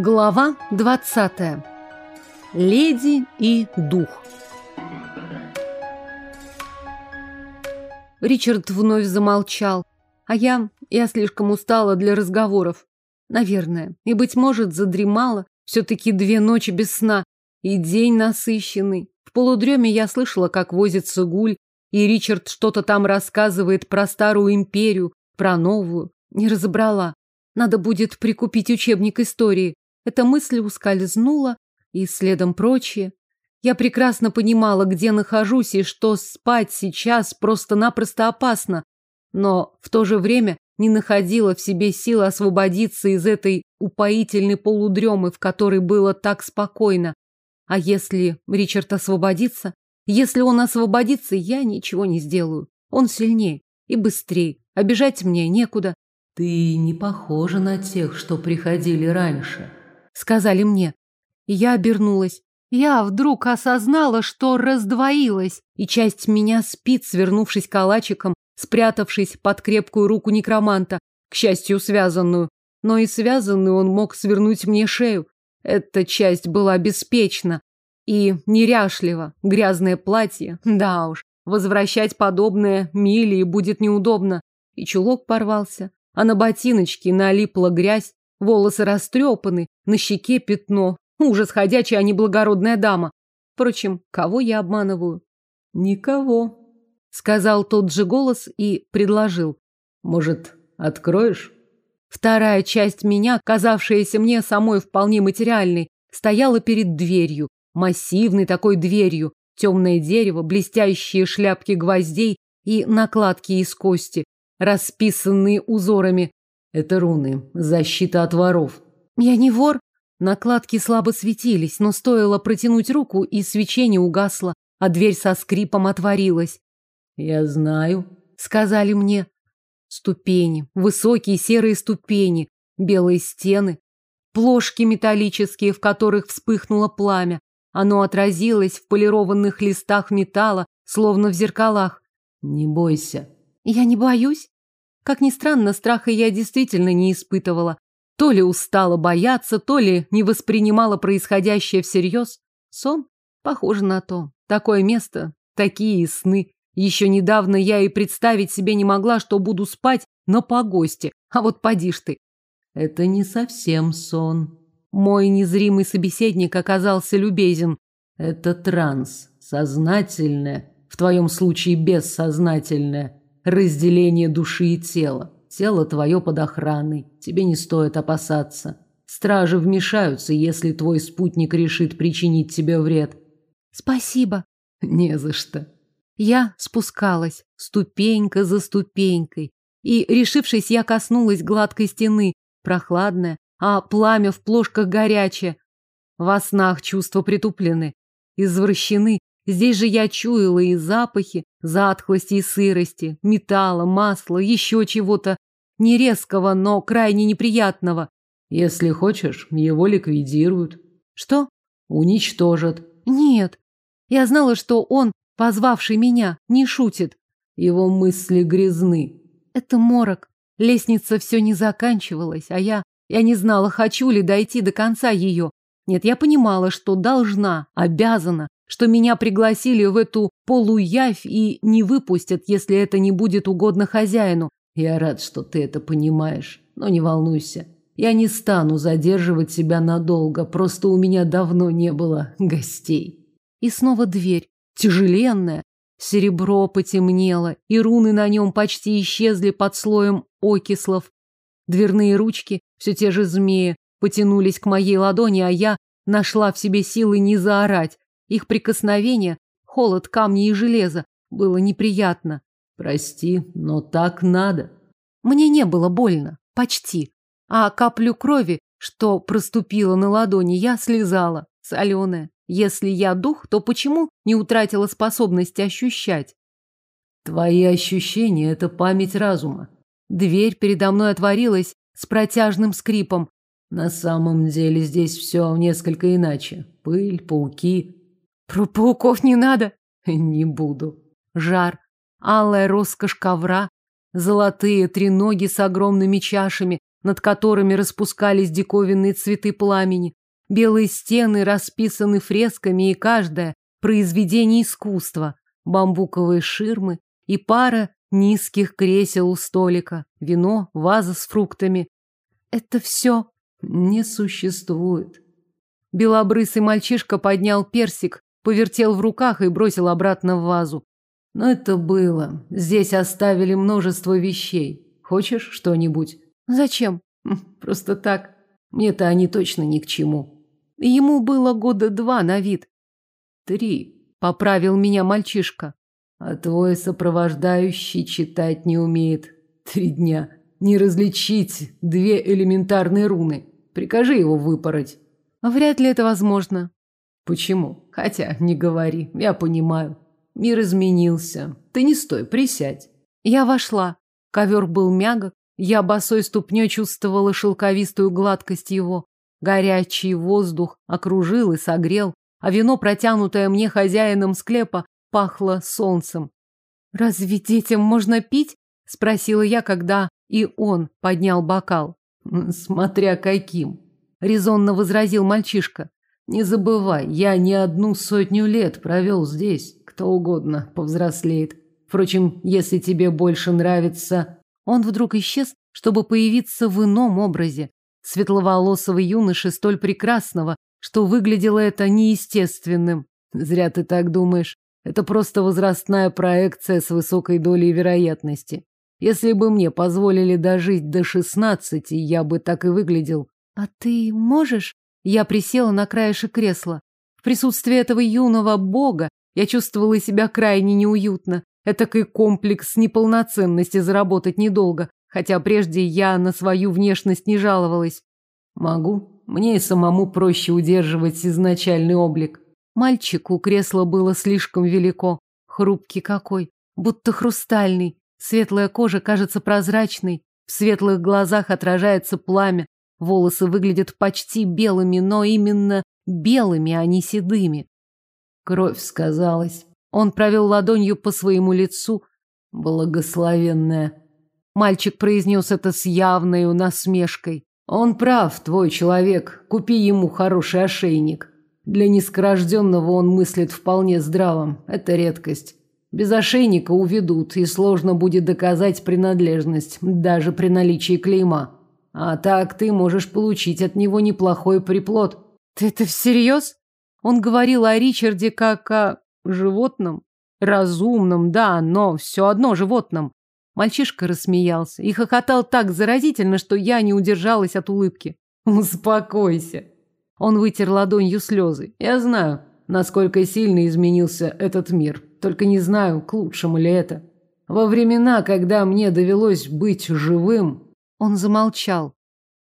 Глава 20. Леди и дух. Ричард вновь замолчал, а я, я слишком устала для разговоров. Наверное, и, быть может, задремала. Все-таки две ночи без сна и день насыщенный. В полудреме я слышала, как возится гуль, и Ричард что-то там рассказывает про старую империю, про новую. Не разобрала. Надо будет прикупить учебник истории. Эта мысль ускользнула, и следом прочие. Я прекрасно понимала, где нахожусь и что спать сейчас просто-напросто опасно, но в то же время не находила в себе сил освободиться из этой упоительной полудремы, в которой было так спокойно. А если Ричард освободится? Если он освободится, я ничего не сделаю. Он сильнее и быстрее. Обижать мне некуда. Ты не похожа на тех, что приходили раньше, сказали мне. Я обернулась. Я вдруг осознала, что раздвоилась, и часть меня спит, свернувшись калачиком, спрятавшись под крепкую руку некроманта, к счастью, связанную. Но и связанную он мог свернуть мне шею. Эта часть была беспечна и неряшлива. Грязное платье, да уж, возвращать подобное Милии будет неудобно и чулок порвался, а на ботиночке налипла грязь, волосы растрепаны, на щеке пятно. Ужас ходячий, а не благородная дама. Впрочем, кого я обманываю? Никого, сказал тот же голос и предложил. Может, откроешь? Вторая часть меня, казавшаяся мне самой вполне материальной, стояла перед дверью, массивной такой дверью, темное дерево, блестящие шляпки гвоздей и накладки из кости, расписанные узорами. Это руны, защита от воров. Я не вор. Накладки слабо светились, но стоило протянуть руку, и свечение угасло, а дверь со скрипом отворилась. Я знаю, сказали мне. Ступени, высокие серые ступени, белые стены, плошки металлические, в которых вспыхнуло пламя. Оно отразилось в полированных листах металла, словно в зеркалах. Не бойся, я не боюсь. Как ни странно, страха я действительно не испытывала. То ли устала бояться, то ли не воспринимала происходящее всерьез. Сон? Похоже на то. Такое место, такие сны. Еще недавно я и представить себе не могла, что буду спать на погосте. А вот поди ж ты. Это не совсем сон. Мой незримый собеседник оказался любезен. Это транс, сознательное, в твоем случае бессознательное разделение души и тела. Тело твое под охраной, тебе не стоит опасаться. Стражи вмешаются, если твой спутник решит причинить тебе вред. Спасибо. Не за что. Я спускалась, ступенька за ступенькой, и, решившись, я коснулась гладкой стены, прохладная, а пламя в плошках горячее. Во снах чувства притуплены, извращены Здесь же я чуяла и запахи, затхлости и сырости, металла, масла, еще чего-то не резкого, но крайне неприятного. Если хочешь, его ликвидируют. Что? Уничтожат. Нет. Я знала, что он, позвавший меня, не шутит. Его мысли грязны. Это морок. Лестница все не заканчивалась, а я... Я не знала, хочу ли дойти до конца ее. Нет, я понимала, что должна, обязана, что меня пригласили в эту полуявь и не выпустят, если это не будет угодно хозяину. Я рад, что ты это понимаешь, но не волнуйся. Я не стану задерживать себя надолго, просто у меня давно не было гостей. И снова дверь, тяжеленная. Серебро потемнело, и руны на нем почти исчезли под слоем окислов. Дверные ручки, все те же змеи, потянулись к моей ладони, а я нашла в себе силы не заорать. Их прикосновение, холод камня и железа, было неприятно. Прости, но так надо. Мне не было больно, почти. А каплю крови, что проступила на ладони, я слезала, соленая. Если я дух, то почему не утратила способности ощущать? Твои ощущения — это память разума. Дверь передо мной отворилась с протяжным скрипом. На самом деле здесь все несколько иначе. Пыль, пауки, про пауков не надо. Не буду. Жар, алая роскошь ковра, золотые треноги с огромными чашами, над которыми распускались диковинные цветы пламени. Белые стены расписаны фресками, и каждое – произведение искусства. Бамбуковые ширмы и пара низких кресел у столика, вино, ваза с фруктами. Это все не существует. Белобрысый мальчишка поднял персик, повертел в руках и бросил обратно в вазу. Но это было. Здесь оставили множество вещей. Хочешь что-нибудь? Зачем? Просто так. Мне-то они точно ни к чему. Ему было года два на вид. Три. Поправил меня мальчишка. А твой сопровождающий читать не умеет. Три дня. Не различить две элементарные руны. Прикажи его выпороть. Вряд ли это возможно. Почему? Хотя, не говори, я понимаю. Мир изменился. Ты не стой, присядь. Я вошла. Ковер был мягок. Я босой ступней чувствовала шелковистую гладкость его. Горячий воздух окружил и согрел, а вино, протянутое мне хозяином склепа, пахло солнцем. «Разве детям можно пить?» – спросила я, когда и он поднял бокал. «Смотря каким», – резонно возразил мальчишка. «Не забывай, я не одну сотню лет провел здесь. Кто угодно повзрослеет. Впрочем, если тебе больше нравится...» Он вдруг исчез, чтобы появиться в ином образе. Светловолосого юноши столь прекрасного, что выглядело это неестественным. Зря ты так думаешь. Это просто возрастная проекция с высокой долей вероятности. Если бы мне позволили дожить до шестнадцати, я бы так и выглядел. А ты можешь? Я присела на краешек кресла. В присутствии этого юного бога я чувствовала себя крайне неуютно. Этакий комплекс неполноценности заработать недолго, хотя прежде я на свою внешность не жаловалась. Могу. Мне и самому проще удерживать изначальный облик. Мальчику кресла было слишком велико. Хрупкий какой, будто хрустальный. Светлая кожа кажется прозрачной. В светлых глазах отражается пламя. Волосы выглядят почти белыми, но именно белыми, а не седыми. Кровь сказалась. Он провел ладонью по своему лицу. Благословенная. Мальчик произнес это с явной насмешкой. Он прав, твой человек. Купи ему хороший ошейник. Для низкорожденного он мыслит вполне здравым. Это редкость. Без ошейника уведут, и сложно будет доказать принадлежность, даже при наличии клейма. А так ты можешь получить от него неплохой приплод. Ты это всерьез? Он говорил о Ричарде как о животном. Разумном, да, но все одно животном. Мальчишка рассмеялся и хохотал так заразительно, что я не удержалась от улыбки. Успокойся. Он вытер ладонью слезы. Я знаю, насколько сильно изменился этот мир. Только не знаю, к лучшему ли это. Во времена, когда мне довелось быть живым... Он замолчал.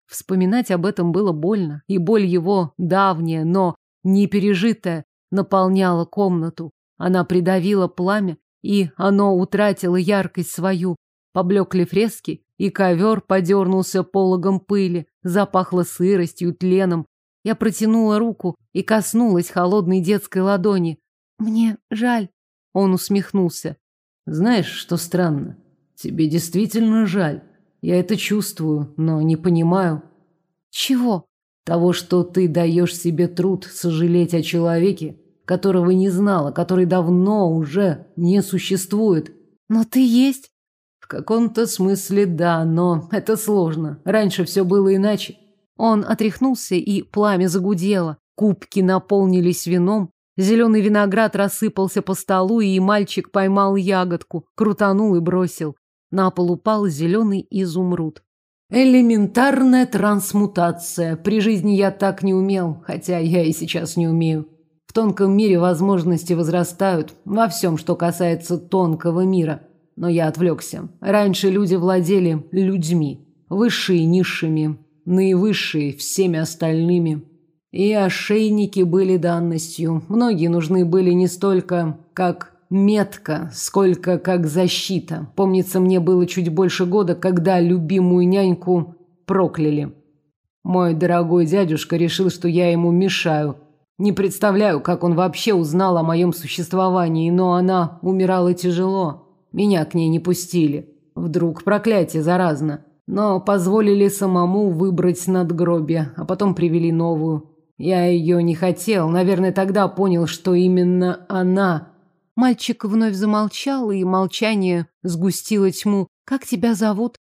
Вспоминать об этом было больно, и боль его давняя, но не пережитая, наполняла комнату. Она придавила пламя, и оно утратило яркость свою. Поблекли фрески, и ковер подернулся пологом пыли, запахло сыростью, тленом, я протянула руку и коснулась холодной детской ладони. Мне жаль. Он усмехнулся. Знаешь, что странно? Тебе действительно жаль. Я это чувствую, но не понимаю. Чего? Того, что ты даешь себе труд сожалеть о человеке, которого не знала, который давно уже не существует. Но ты есть? В каком-то смысле да, но это сложно. Раньше все было иначе. Он отряхнулся, и пламя загудело. Кубки наполнились вином. Зеленый виноград рассыпался по столу, и мальчик поймал ягодку, крутанул и бросил. На пол упал зеленый изумруд. Элементарная трансмутация. При жизни я так не умел, хотя я и сейчас не умею. В тонком мире возможности возрастают во всем, что касается тонкого мира. Но я отвлекся. Раньше люди владели людьми, высшие низшими, наивысшие всеми остальными. И ошейники были данностью. Многие нужны были не столько как метка, сколько как защита. Помнится, мне было чуть больше года, когда любимую няньку прокляли. Мой дорогой дядюшка решил, что я ему мешаю. Не представляю, как он вообще узнал о моем существовании, но она умирала тяжело. Меня к ней не пустили. Вдруг проклятие заразно. но позволили самому выбрать надгробие, а потом привели новую. Я ее не хотел, наверное, тогда понял, что именно она. Мальчик вновь замолчал, и молчание сгустило тьму. Как тебя зовут?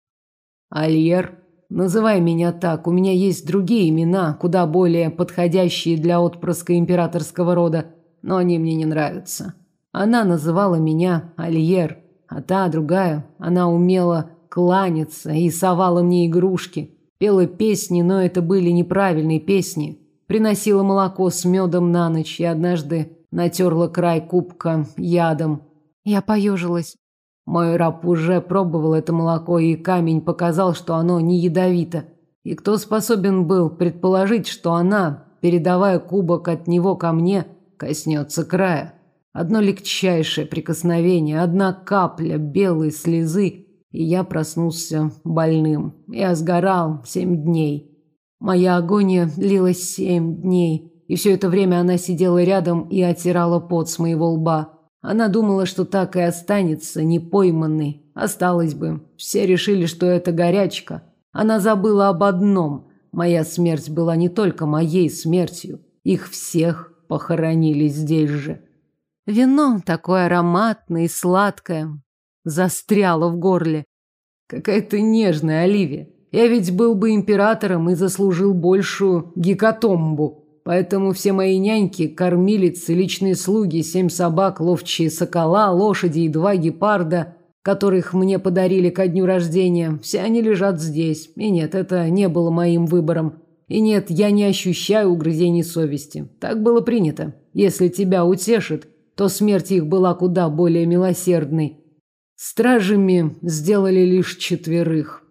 Альер. Называй меня так. У меня есть другие имена, куда более подходящие для отпрыска императорского рода, но они мне не нравятся. Она называла меня Альер, а та другая, она умела кланяться и совала мне игрушки. Пела песни, но это были неправильные песни. Приносила молоко с медом на ночь и однажды натерла край кубка ядом. Я поежилась. Мой раб уже пробовал это молоко, и камень показал, что оно не ядовито. И кто способен был предположить, что она, передавая кубок от него ко мне, коснется края? Одно легчайшее прикосновение, одна капля белой слезы, и я проснулся больным. Я сгорал семь дней. Моя агония длилась семь дней, и все это время она сидела рядом и оттирала пот с моего лба. Она думала, что так и останется непойманной. Осталось бы. Все решили, что это горячка. Она забыла об одном. Моя смерть была не только моей смертью. Их всех похоронили здесь же. Вино такое ароматное и сладкое застряло в горле. Какая ты нежная, Оливия. Я ведь был бы императором и заслужил большую гекатомбу. Поэтому все мои няньки, кормилицы, личные слуги, семь собак, ловчие сокола, лошади и два гепарда, которых мне подарили ко дню рождения, все они лежат здесь. И нет, это не было моим выбором. И нет, я не ощущаю угрызений совести. Так было принято. Если тебя утешит, то смерть их была куда более милосердной. Стражами сделали лишь четверых.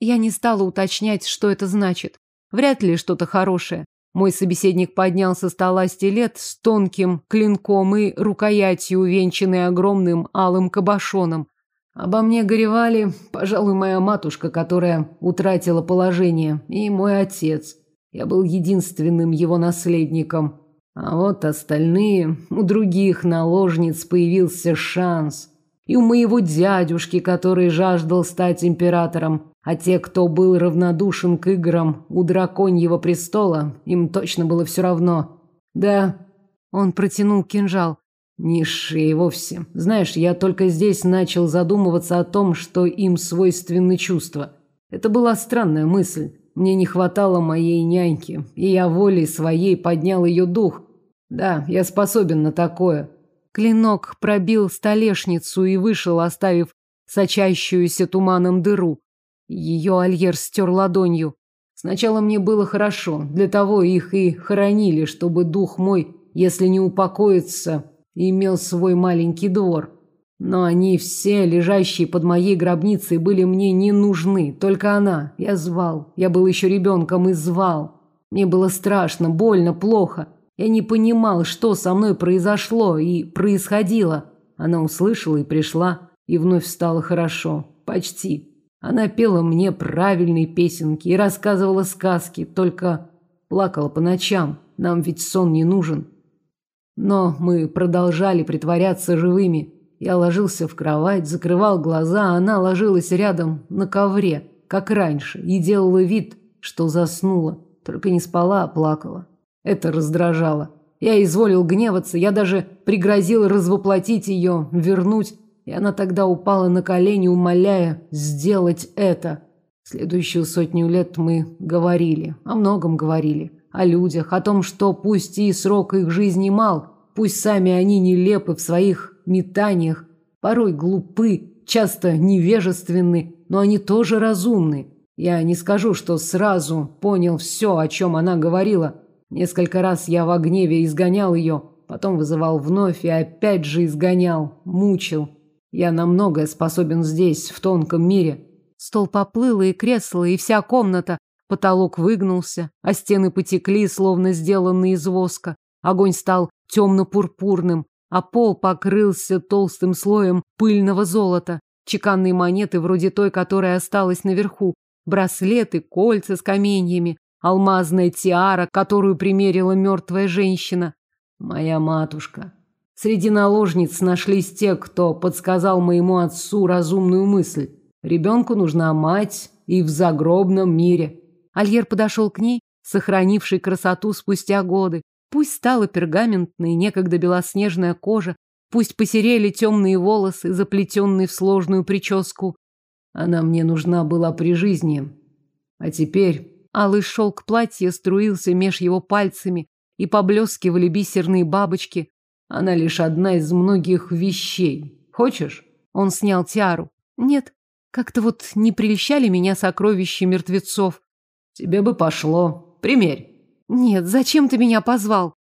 Я не стала уточнять, что это значит. Вряд ли что-то хорошее. Мой собеседник поднял со стола стилет с тонким клинком и рукоятью, увенчанный огромным алым кабошоном. Обо мне горевали, пожалуй, моя матушка, которая утратила положение, и мой отец. Я был единственным его наследником. А вот остальные, у других наложниц появился шанс. И у моего дядюшки, который жаждал стать императором, а те, кто был равнодушен к играм у драконьего престола, им точно было все равно. Да, он протянул кинжал. Низшие вовсе. Знаешь, я только здесь начал задумываться о том, что им свойственны чувства. Это была странная мысль. Мне не хватало моей няньки, и я волей своей поднял ее дух. Да, я способен на такое. Клинок пробил столешницу и вышел, оставив сочащуюся туманом дыру. Ее Альер стер ладонью. Сначала мне было хорошо, для того их и хоронили, чтобы дух мой, если не упокоится, имел свой маленький двор. Но они все, лежащие под моей гробницей, были мне не нужны, только она. Я звал, я был еще ребенком и звал. Мне было страшно, больно, плохо. Я не понимал, что со мной произошло и происходило. Она услышала и пришла, и вновь стало хорошо. Почти. Она пела мне правильные песенки и рассказывала сказки, только плакала по ночам. Нам ведь сон не нужен. Но мы продолжали притворяться живыми. Я ложился в кровать, закрывал глаза, а она ложилась рядом на ковре, как раньше, и делала вид, что заснула, только не спала, а плакала. Это раздражало. Я изволил гневаться, я даже пригрозил развоплотить ее, вернуть и она тогда упала на колени, умоляя сделать это. Следующую сотню лет мы говорили, о многом говорили, о людях, о том, что пусть и срок их жизни мал, пусть сами они нелепы в своих метаниях, порой глупы, часто невежественны, но они тоже разумны. Я не скажу, что сразу понял все, о чем она говорила. Несколько раз я в гневе изгонял ее, потом вызывал вновь и опять же изгонял, мучил. Я на многое способен здесь, в тонком мире. Стол поплыл, и кресло, и вся комната. Потолок выгнулся, а стены потекли, словно сделанные из воска. Огонь стал темно-пурпурным, а пол покрылся толстым слоем пыльного золота. Чеканные монеты, вроде той, которая осталась наверху. Браслеты, кольца с каменьями. Алмазная тиара, которую примерила мертвая женщина. Моя матушка. Среди наложниц нашлись те, кто подсказал моему отцу разумную мысль. Ребенку нужна мать, и в загробном мире. Альер подошел к ней, сохранивший красоту спустя годы. Пусть стала пергаментной, некогда белоснежная кожа, пусть посерели темные волосы, заплетенные в сложную прическу. Она мне нужна была при жизни. А теперь... Алый шелк платья струился меж его пальцами, и поблескивали бисерные бабочки. Она лишь одна из многих вещей. Хочешь? Он снял тиару. Нет, как-то вот не прельщали меня сокровища мертвецов. Тебе бы пошло. Примерь. Нет, зачем ты меня позвал?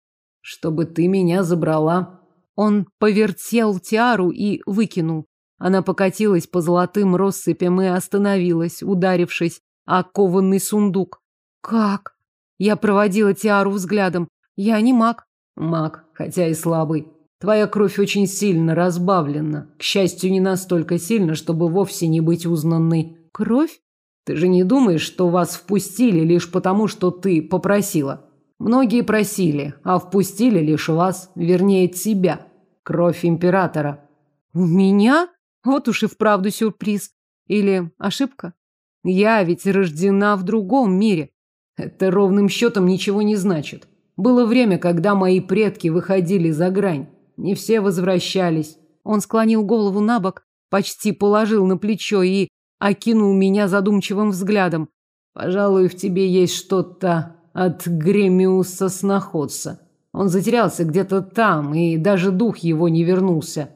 Чтобы ты меня забрала. Он повертел тиару и выкинул. Она покатилась по золотым россыпям и остановилась, ударившись о кованный сундук. Как? Я проводила тиару взглядом. Я не маг. Маг, хотя и слабый. Твоя кровь очень сильно разбавлена. К счастью, не настолько сильно, чтобы вовсе не быть узнанной. Кровь? Ты же не думаешь, что вас впустили лишь потому, что ты попросила? Многие просили, а впустили лишь вас, вернее, тебя. Кровь императора. У меня? Вот уж и вправду сюрприз. Или ошибка? Я ведь рождена в другом мире. Это ровным счетом ничего не значит. Было время, когда мои предки выходили за грань. Не все возвращались. Он склонил голову на бок, почти положил на плечо и окинул меня задумчивым взглядом. Пожалуй, в тебе есть что-то от Гремиуса сноходца. Он затерялся где-то там, и даже дух его не вернулся.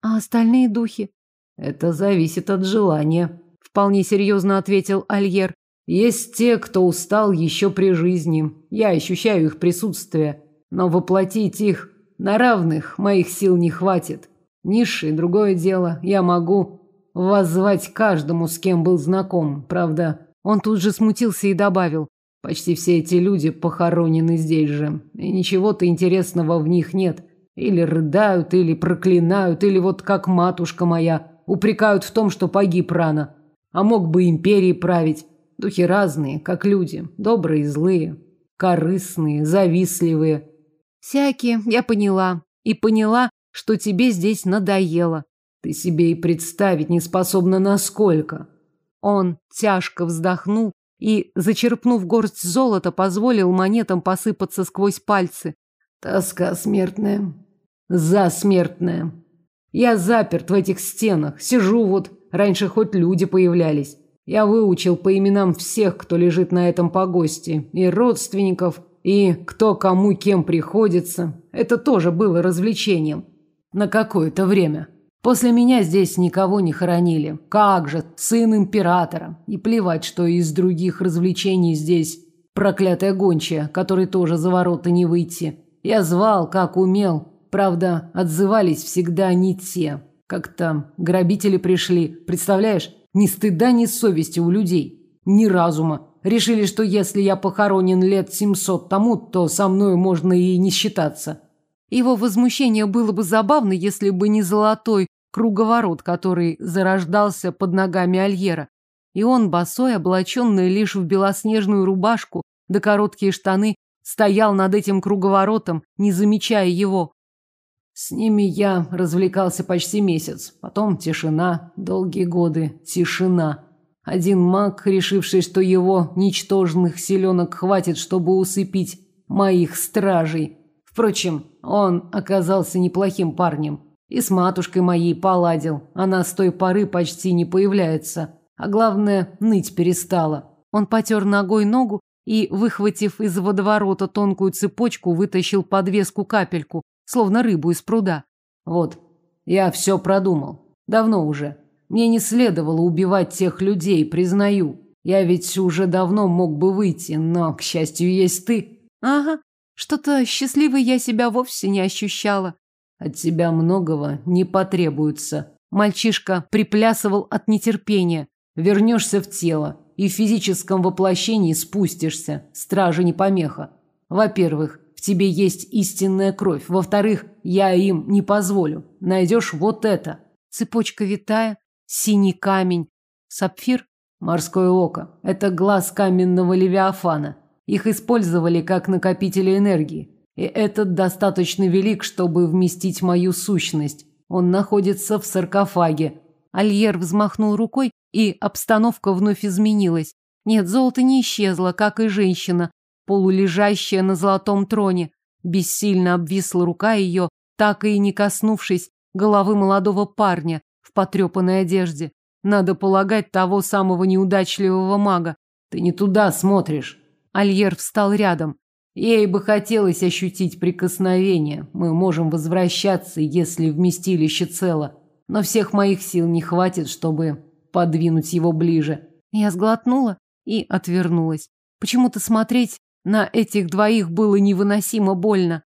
А остальные духи? Это зависит от желания, вполне серьезно ответил Альер. Есть те, кто устал еще при жизни. Я ощущаю их присутствие, но воплотить их на равных моих сил не хватит. Низшие другое дело. Я могу воззвать каждому, с кем был знаком. Правда, он тут же смутился и добавил: почти все эти люди похоронены здесь же, и ничего-то интересного в них нет. Или рыдают, или проклинают, или вот как матушка моя упрекают в том, что погиб рано, а мог бы империей править. Духи разные, как люди, добрые и злые, корыстные, завистливые. Всякие, я поняла. И поняла, что тебе здесь надоело. Ты себе и представить не способна насколько. Он тяжко вздохнул и, зачерпнув горсть золота, позволил монетам посыпаться сквозь пальцы. Тоска смертная. Засмертная. Я заперт в этих стенах, сижу вот, раньше хоть люди появлялись. Я выучил по именам всех, кто лежит на этом погосте, и родственников, и кто кому кем приходится. Это тоже было развлечением. На какое-то время. После меня здесь никого не хоронили. Как же, сын императора. И плевать, что из других развлечений здесь проклятая гончая, которой тоже за ворота не выйти. Я звал, как умел. Правда, отзывались всегда не те. Как-то грабители пришли, представляешь? Ни стыда, ни совести у людей, ни разума. Решили, что если я похоронен лет семьсот тому, то со мной можно и не считаться. Его возмущение было бы забавно, если бы не золотой круговорот, который зарождался под ногами Альера. И он, босой, облаченный лишь в белоснежную рубашку да короткие штаны, стоял над этим круговоротом, не замечая его. С ними я развлекался почти месяц. Потом тишина, долгие годы, тишина. Один маг, решивший, что его ничтожных силенок хватит, чтобы усыпить моих стражей. Впрочем, он оказался неплохим парнем. И с матушкой моей поладил. Она с той поры почти не появляется. А главное, ныть перестала. Он потер ногой ногу и, выхватив из водоворота тонкую цепочку, вытащил подвеску-капельку, словно рыбу из пруда. Вот, я все продумал. Давно уже. Мне не следовало убивать тех людей, признаю. Я ведь уже давно мог бы выйти, но, к счастью, есть ты. Ага, что-то счастливой я себя вовсе не ощущала. От тебя многого не потребуется. Мальчишка приплясывал от нетерпения. Вернешься в тело и в физическом воплощении спустишься. Стража не помеха. Во-первых, тебе есть истинная кровь. Во-вторых, я им не позволю. Найдешь вот это. Цепочка витая, синий камень, сапфир, морское око. Это глаз каменного левиафана. Их использовали как накопители энергии. И этот достаточно велик, чтобы вместить мою сущность. Он находится в саркофаге. Альер взмахнул рукой, и обстановка вновь изменилась. Нет, золото не исчезло, как и женщина, полулежащая на золотом троне. Бессильно обвисла рука ее, так и не коснувшись головы молодого парня в потрепанной одежде. Надо полагать того самого неудачливого мага. Ты не туда смотришь. Альер встал рядом. Ей бы хотелось ощутить прикосновение. Мы можем возвращаться, если вместилище цело. Но всех моих сил не хватит, чтобы подвинуть его ближе. Я сглотнула и отвернулась. Почему-то смотреть на этих двоих было невыносимо больно.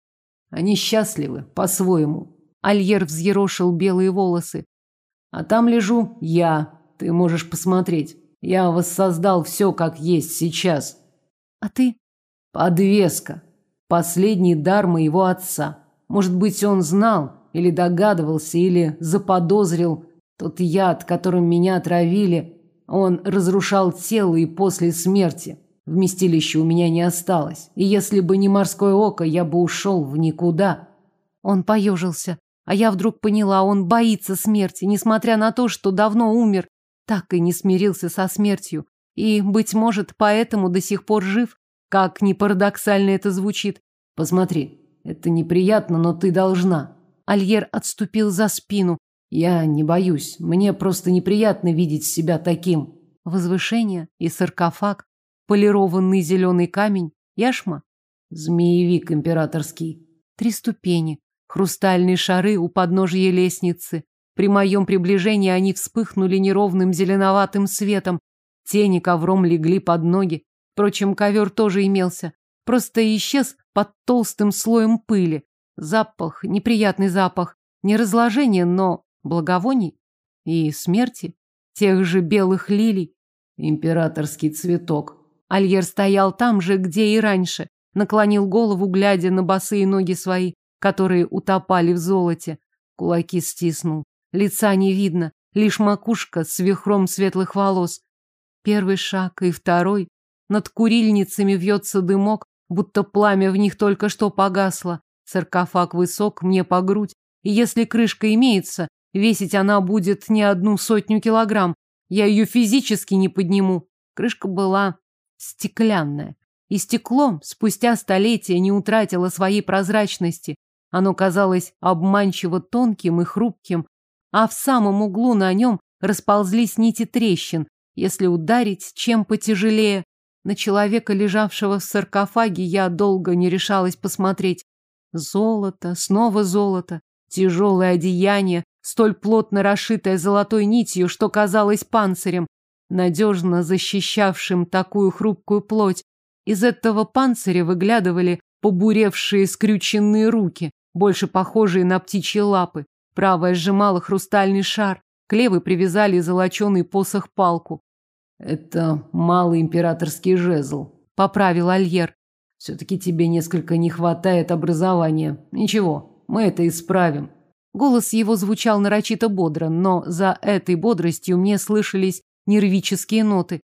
Они счастливы по-своему. Альер взъерошил белые волосы. А там лежу я. Ты можешь посмотреть. Я воссоздал все, как есть сейчас. А ты? Подвеска. Последний дар моего отца. Может быть, он знал или догадывался, или заподозрил тот яд, которым меня отравили. Он разрушал тело и после смерти. Вместилища у меня не осталось. И если бы не морское око, я бы ушел в никуда. Он поежился. А я вдруг поняла, он боится смерти, несмотря на то, что давно умер, так и не смирился со смертью. И, быть может, поэтому до сих пор жив, как ни парадоксально это звучит. Посмотри, это неприятно, но ты должна. Альер отступил за спину. Я не боюсь, мне просто неприятно видеть себя таким. Возвышение и саркофаг, полированный зеленый камень, яшма, змеевик императорский. Три ступени, хрустальные шары у подножия лестницы. При моем приближении они вспыхнули неровным зеленоватым светом. Тени ковром легли под ноги. Впрочем, ковер тоже имелся. Просто исчез под толстым слоем пыли. Запах, неприятный запах. Не разложение, но благовоний и смерти. Тех же белых лилий. Императорский цветок. Альер стоял там же, где и раньше. Наклонил голову, глядя на босые ноги свои которые утопали в золоте. Кулаки стиснул. Лица не видно, лишь макушка с вихром светлых волос. Первый шаг и второй. Над курильницами вьется дымок, будто пламя в них только что погасло. Саркофаг высок, мне по грудь. И если крышка имеется, весить она будет не одну сотню килограмм. Я ее физически не подниму. Крышка была стеклянная. И стекло спустя столетия не утратило своей прозрачности. Оно казалось обманчиво тонким и хрупким, а в самом углу на нем расползлись нити трещин. Если ударить, чем потяжелее. На человека, лежавшего в саркофаге, я долго не решалась посмотреть. Золото, снова золото, тяжелое одеяние, столь плотно расшитое золотой нитью, что казалось панцирем, надежно защищавшим такую хрупкую плоть. Из этого панциря выглядывали побуревшие скрюченные руки больше похожие на птичьи лапы. Правая сжимала хрустальный шар, к левой привязали золоченый посох-палку. «Это малый императорский жезл», — поправил Альер. «Все-таки тебе несколько не хватает образования. Ничего, мы это исправим». Голос его звучал нарочито бодро, но за этой бодростью мне слышались нервические ноты.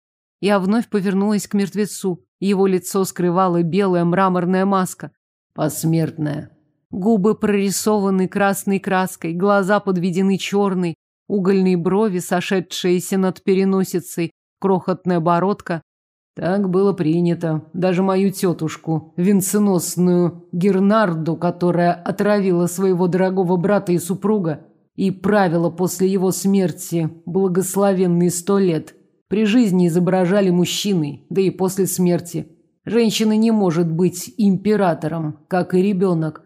Я вновь повернулась к мертвецу. Его лицо скрывала белая мраморная маска. «Посмертная», Губы прорисованы красной краской, глаза подведены черной, угольные брови, сошедшиеся над переносицей, крохотная бородка. Так было принято. Даже мою тетушку, венценосную Гернарду, которая отравила своего дорогого брата и супруга и правила после его смерти благословенные сто лет, при жизни изображали мужчиной, да и после смерти. Женщина не может быть императором, как и ребенок.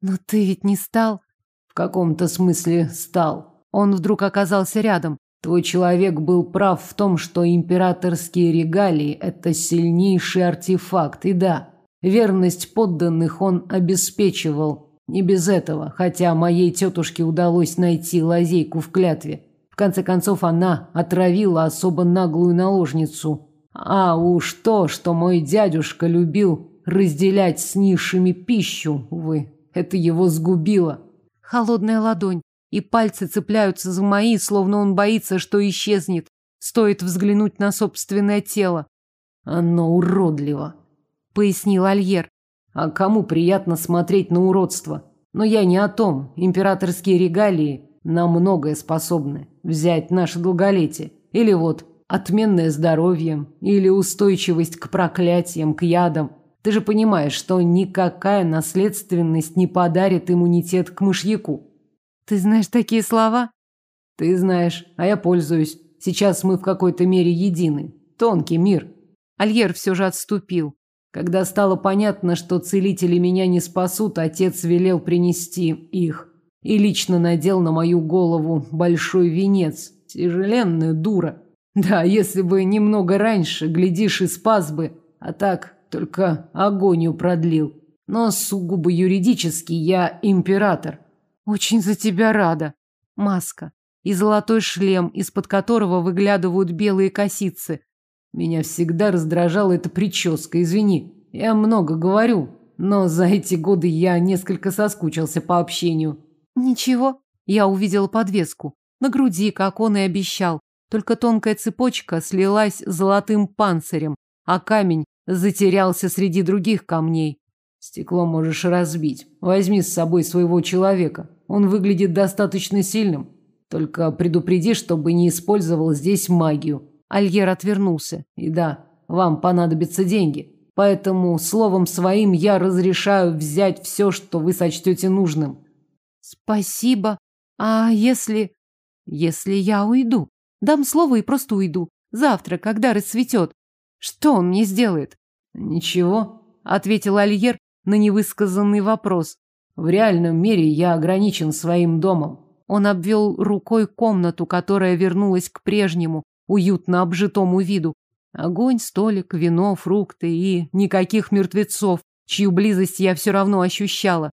Но ты ведь не стал? В каком-то смысле стал. Он вдруг оказался рядом. Твой человек был прав в том, что императорские регалии – это сильнейший артефакт. И да, верность подданных он обеспечивал. Не без этого, хотя моей тетушке удалось найти лазейку в клятве. В конце концов, она отравила особо наглую наложницу. А уж то, что мой дядюшка любил разделять с низшими пищу, увы, это его сгубило. Холодная ладонь, и пальцы цепляются за мои, словно он боится, что исчезнет. Стоит взглянуть на собственное тело. Оно уродливо, пояснил Альер. А кому приятно смотреть на уродство? Но я не о том. Императорские регалии на многое способны. Взять наше долголетие. Или вот отменное здоровье, или устойчивость к проклятиям, к ядам. Ты же понимаешь, что никакая наследственность не подарит иммунитет к мышьяку. Ты знаешь такие слова? Ты знаешь, а я пользуюсь. Сейчас мы в какой-то мере едины. Тонкий мир. Альер все же отступил. Когда стало понятно, что целители меня не спасут, отец велел принести их. И лично надел на мою голову большой венец. Тяжеленная дура. Да, если бы немного раньше, глядишь, и спас бы. А так, только агонию продлил. Но сугубо юридически я император. Очень за тебя рада. Маска. И золотой шлем, из-под которого выглядывают белые косицы. Меня всегда раздражала эта прическа, извини. Я много говорю, но за эти годы я несколько соскучился по общению. Ничего, я увидела подвеску. На груди, как он и обещал. Только тонкая цепочка слилась золотым панцирем, а камень затерялся среди других камней. Стекло можешь разбить. Возьми с собой своего человека. Он выглядит достаточно сильным. Только предупреди, чтобы не использовал здесь магию. Альер отвернулся. И да, вам понадобятся деньги. Поэтому словом своим я разрешаю взять все, что вы сочтете нужным. Спасибо. А если... Если я уйду? Дам слово и просто уйду. Завтра, когда расцветет. Что он мне сделает? Ничего, ответил Альер на невысказанный вопрос. В реальном мире я ограничен своим домом. Он обвел рукой комнату, которая вернулась к прежнему, уютно обжитому виду. Огонь, столик, вино, фрукты и никаких мертвецов, чью близость я все равно ощущала.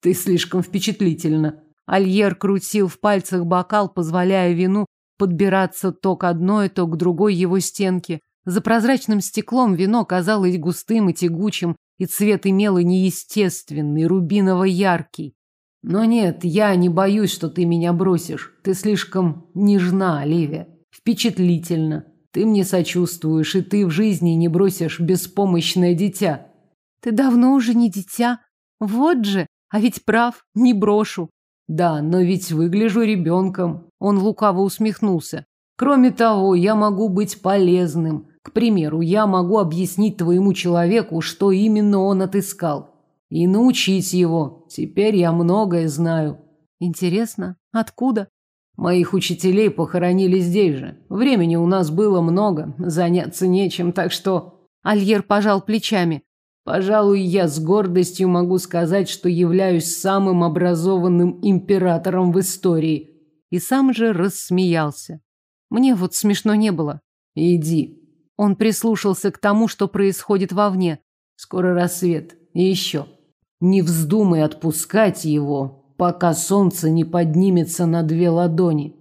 Ты слишком впечатлительна. Альер крутил в пальцах бокал, позволяя вину подбираться то к одной, то к другой его стенке. За прозрачным стеклом вино казалось густым и тягучим, и цвет имело неестественный, рубиново-яркий. Но нет, я не боюсь, что ты меня бросишь. Ты слишком нежна, Оливия впечатлительно. Ты мне сочувствуешь, и ты в жизни не бросишь беспомощное дитя. Ты давно уже не дитя. Вот же, а ведь прав, не брошу. Да, но ведь выгляжу ребенком. Он лукаво усмехнулся. Кроме того, я могу быть полезным. К примеру, я могу объяснить твоему человеку, что именно он отыскал. И научить его. Теперь я многое знаю. Интересно, откуда? Моих учителей похоронили здесь же. Времени у нас было много, заняться нечем, так что... Альер пожал плечами. Пожалуй, я с гордостью могу сказать, что являюсь самым образованным императором в истории. И сам же рассмеялся. Мне вот смешно не было. Иди. Он прислушался к тому, что происходит вовне. Скоро рассвет. И еще. Не вздумай отпускать его, пока солнце не поднимется на две ладони.